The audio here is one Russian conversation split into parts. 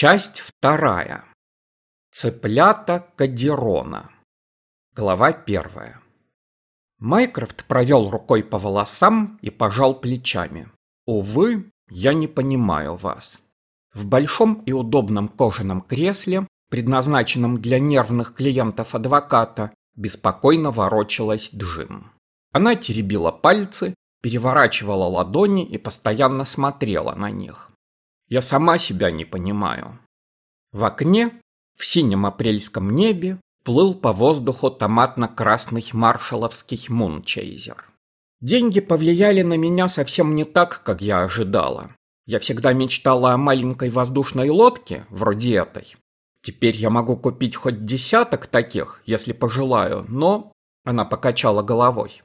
Часть вторая. Цыплята Кадирона. Глава первая. Майкрофт провел рукой по волосам и пожал плечами. Увы, я не понимаю вас. В большом и удобном кожаном кресле, предназначенном для нервных клиентов адвоката, беспокойно ворочалась Джин. Она теребила пальцы, переворачивала ладони и постоянно смотрела на них. Я сама себя не понимаю. В окне, в синем апрельском небе, плыл по воздуху томатно-красный маршаловский мунчейзер. Деньги повлияли на меня совсем не так, как я ожидала. Я всегда мечтала о маленькой воздушной лодке, вроде этой. Теперь я могу купить хоть десяток таких, если пожелаю, но... Она покачала головой.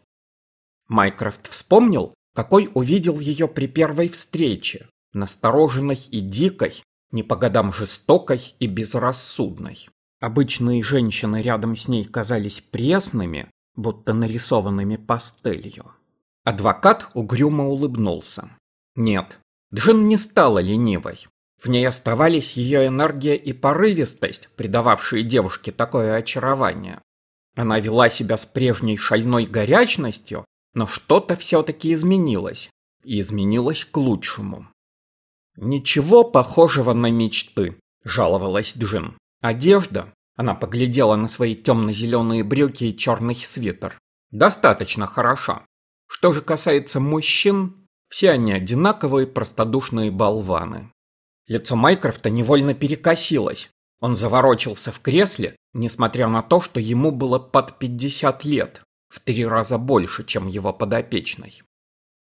Майкрофт вспомнил, какой увидел ее при первой встрече, настороженной и дикой, не по годам жестокой и безрассудной. Обычные женщины рядом с ней казались пресными, будто нарисованными пастелью. Адвокат угрюмо улыбнулся. Нет, Джин не стала ленивой. В ней оставались ее энергия и порывистость, придававшие девушке такое очарование. Она вела себя с прежней шальной горячностью, но что-то все-таки изменилось. И изменилось к лучшему. «Ничего похожего на мечты», – жаловалась Джин. «Одежда?» – она поглядела на свои темно-зеленые брюки и черный свитер. «Достаточно хороша. Что же касается мужчин, все они одинаковые простодушные болваны». Лицо Майкрофта невольно перекосилось. Он заворочился в кресле, несмотря на то, что ему было под 50 лет, в три раза больше, чем его подопечной.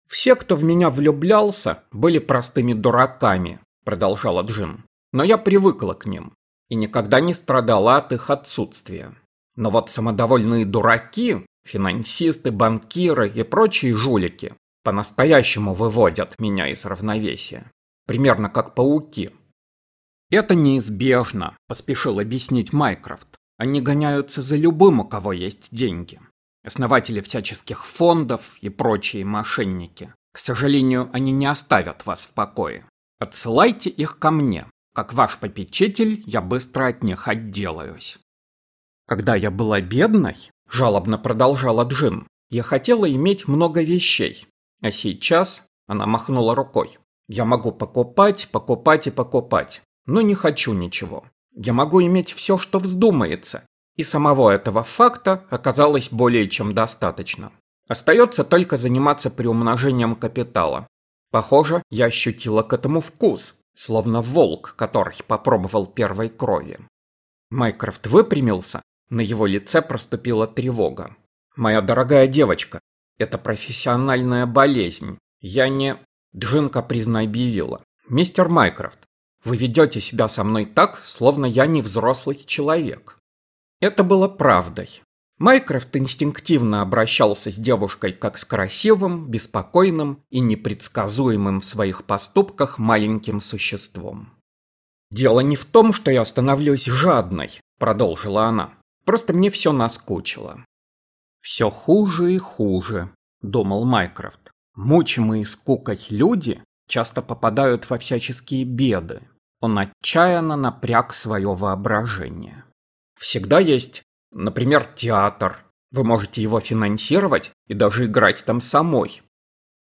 «Все, кто в меня влюблялся, были простыми дураками», – продолжала Джин. «Но я привыкла к ним и никогда не страдала от их отсутствия. Но вот самодовольные дураки, финансисты, банкиры и прочие жулики по-настоящему выводят меня из равновесия. Примерно как пауки». «Это неизбежно», – поспешил объяснить Майкрофт. «Они гоняются за любым, у кого есть деньги основатели всяческих фондов и прочие мошенники. К сожалению, они не оставят вас в покое. Отсылайте их ко мне. Как ваш попечитель, я быстро от них отделаюсь. Когда я была бедной, жалобно продолжала Джин, я хотела иметь много вещей. А сейчас, она махнула рукой, я могу покупать, покупать и покупать, но не хочу ничего. Я могу иметь все, что вздумается, и самого этого факта оказалось более чем достаточно. Остается только заниматься приумножением капитала. Похоже, я ощутила к этому вкус, словно волк, который попробовал первой крови. Майкрофт выпрямился, на его лице проступила тревога. «Моя дорогая девочка, это профессиональная болезнь. Я не...» Джин капризно объявила. «Мистер Майкрофт, вы ведете себя со мной так, словно я не взрослый человек. Это было правдой. Майкрофт инстинктивно обращался с девушкой как с красивым, беспокойным и непредсказуемым в своих поступках маленьким существом. «Дело не в том, что я становлюсь жадной», – продолжила она. «Просто мне все наскучило». «Все хуже и хуже», – думал Майкрофт. «Мучимые скукой люди часто попадают во всяческие беды». Он отчаянно напряг свое воображение. Всегда есть, например, театр. Вы можете его финансировать и даже играть там самой.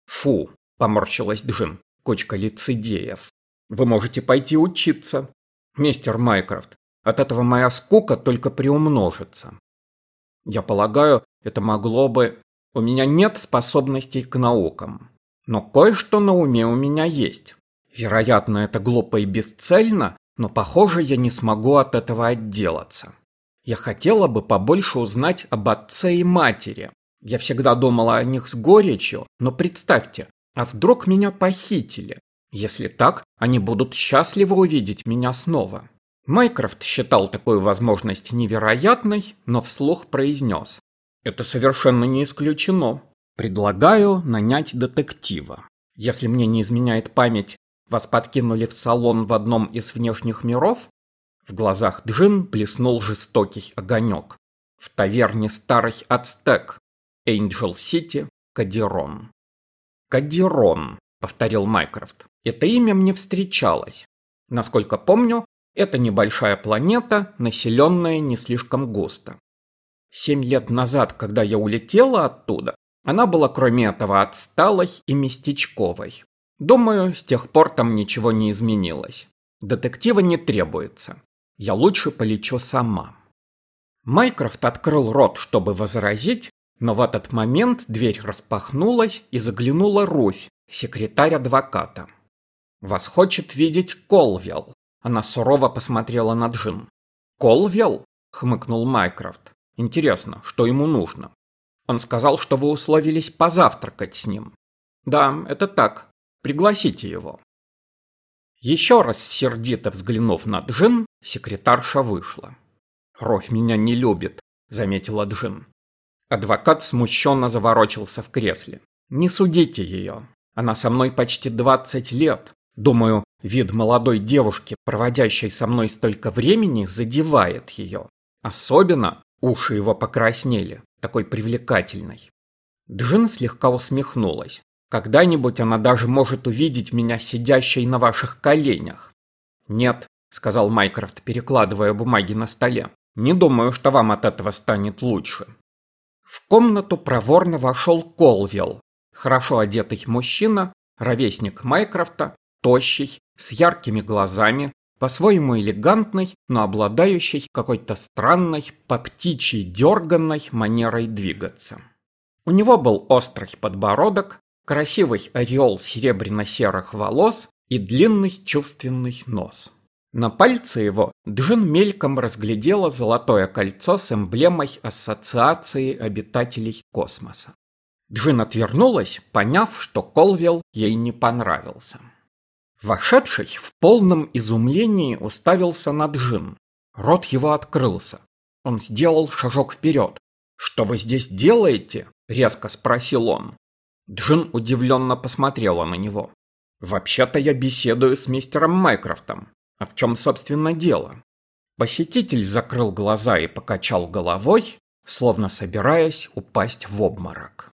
Фу, поморщилась Джин, кучка лицедеев. Вы можете пойти учиться. Мистер Майкрофт, от этого моя скука только приумножится. Я полагаю, это могло бы... У меня нет способностей к наукам. Но кое-что на уме у меня есть. Вероятно, это глупо и бесцельно, но, похоже, я не смогу от этого отделаться. Я хотела бы побольше узнать об отце и матери. Я всегда думала о них с горечью, но представьте, а вдруг меня похитили? Если так, они будут счастливы увидеть меня снова. Майкрофт считал такую возможность невероятной, но вслух произнес. Это совершенно не исключено. Предлагаю нанять детектива. Если мне не изменяет память, вас подкинули в салон в одном из внешних миров? В глазах Джин блеснул жестокий огонек. В таверне старый ацтек. Эйнджел Сити, Кадирон. Кадирон, повторил Майкрофт. Это имя мне встречалось. Насколько помню, это небольшая планета, населенная не слишком густо. Семь лет назад, когда я улетела оттуда, она была кроме этого отсталой и местечковой. Думаю, с тех пор там ничего не изменилось. Детектива не требуется. Я лучше полечу сама. Майкрофт открыл рот, чтобы возразить, но в этот момент дверь распахнулась и заглянула Руфь, секретарь адвоката. «Вас хочет видеть Колвелл», она сурово посмотрела на Джин. «Колвелл?» — хмыкнул Майкрофт. «Интересно, что ему нужно?» Он сказал, что вы условились позавтракать с ним. Да, это так. Пригласите его. Еще раз сердито взглянув на Джин, секретарша вышла. «Кровь меня не любит», — заметила Джин. Адвокат смущенно заворочился в кресле. «Не судите ее. Она со мной почти 20 лет. Думаю, вид молодой девушки, проводящей со мной столько времени, задевает ее. Особенно уши его покраснели, такой привлекательной. Джин слегка усмехнулась. Когда-нибудь она даже может увидеть меня сидящей на ваших коленях. Нет, сказал Майкрофт, перекладывая бумаги на столе. Не думаю, что вам от этого станет лучше. В комнату проворно вошел Колвилл, хорошо одетый мужчина, ровесник Майкрофта, тощий, с яркими глазами, по-своему элегантный, но обладающий какой-то странной, по птичьей дерганной манерой двигаться. У него был острый подбородок, красивый ореол серебряно-серых волос и длинный чувственный нос. На пальце его Джин мельком разглядела золотое кольцо с эмблемой Ассоциации обитателей космоса. Джин отвернулась, поняв, что Колвилл ей не понравился. Вошедший в полном изумлении уставился на Джин. Рот его открылся. Он сделал шажок вперед. «Что вы здесь делаете?» – резко спросил он. Джин удивленно посмотрела на него. «Вообще-то я беседую с мистером Майкрофтом. А в чем, собственно, дело?» Посетитель закрыл глаза и покачал головой, словно собираясь упасть в обморок.